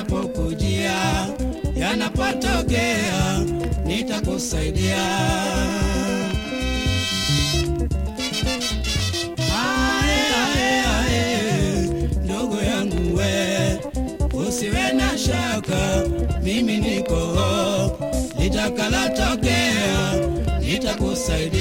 yanapokujia, yanapotokea, nitakusaidia. Ndugu yangu we, usiwe na shaka, mimi niko, litakalotokea, nitakusaidia.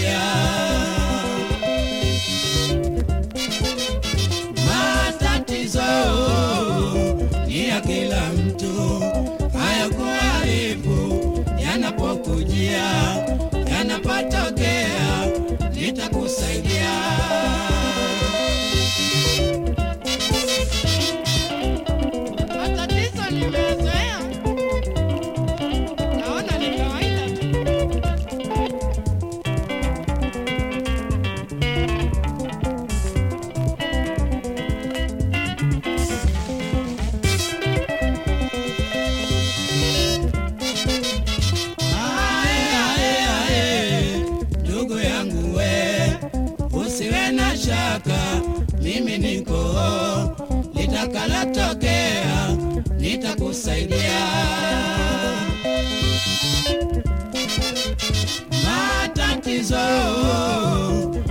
litakalatokea litakusaidia. nitakusaidia. Matatizo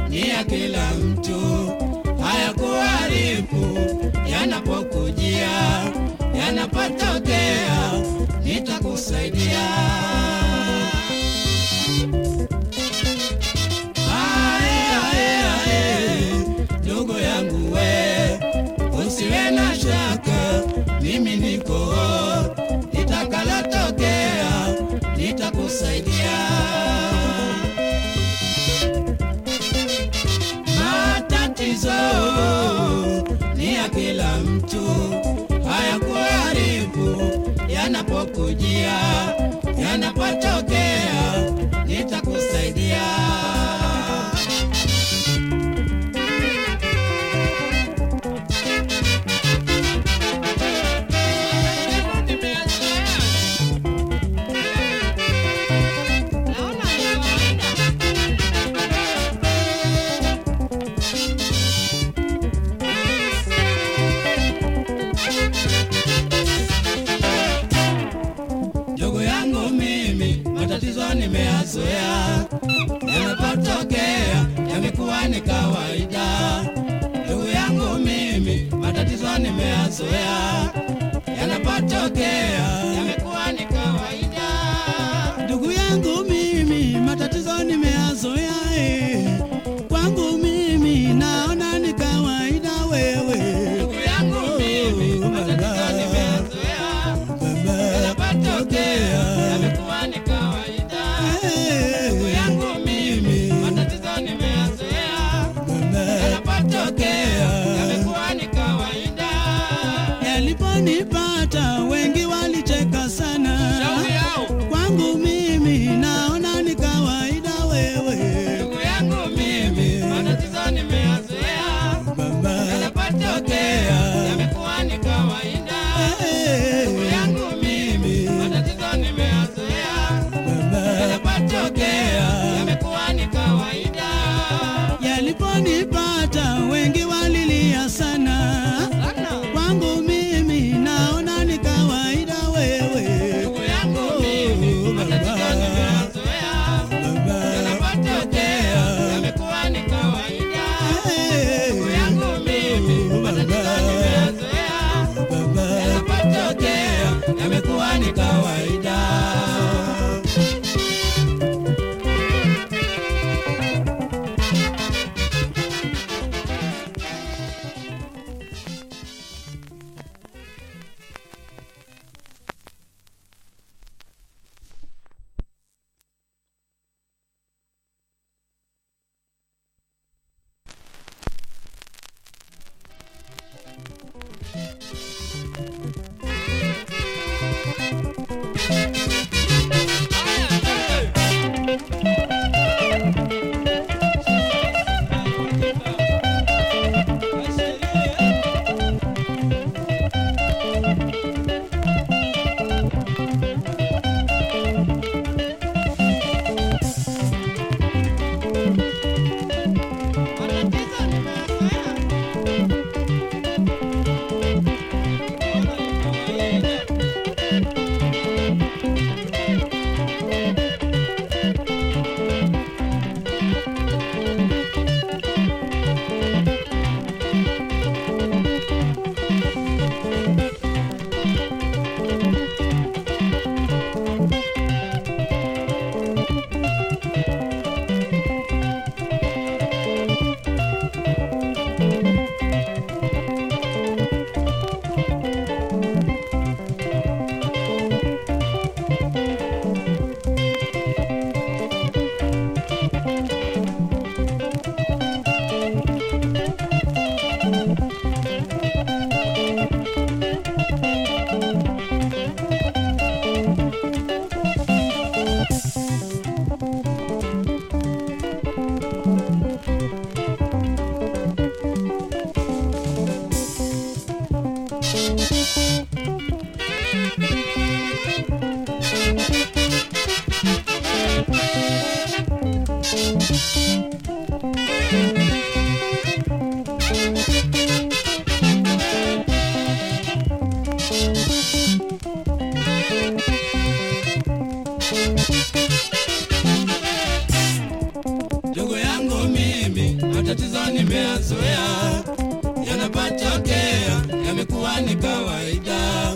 ni ya kila mtu, hayakuharibu yanapokujia, yanapotokea nitakusaidia. mímí ní. yeah. nilipata wengi Ndugu yangu mimi, matatizo nimeyazoea, yanapatokea yamekuwa ni kawaida.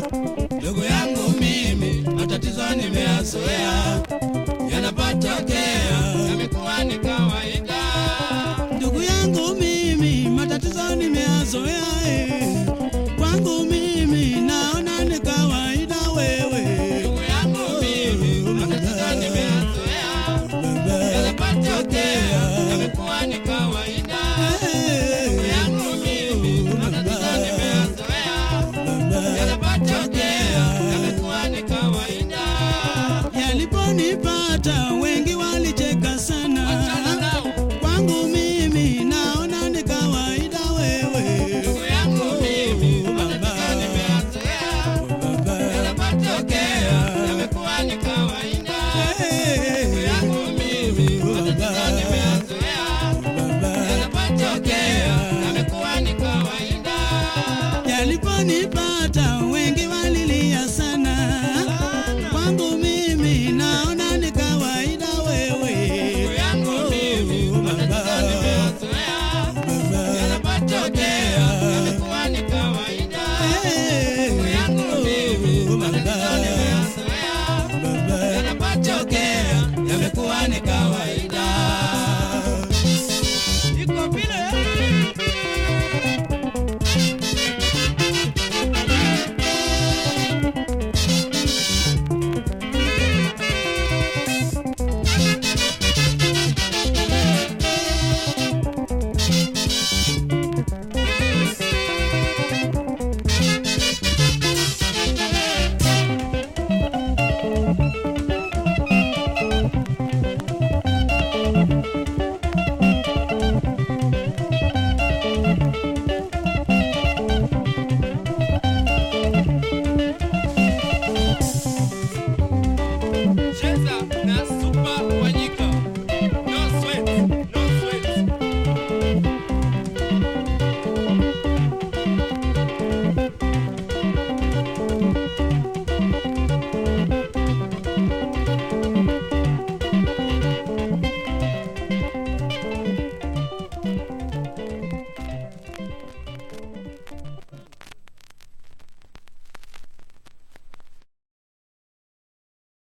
Ndugu yangu mimi, matatizo nimeyazoea mkoani kawaida.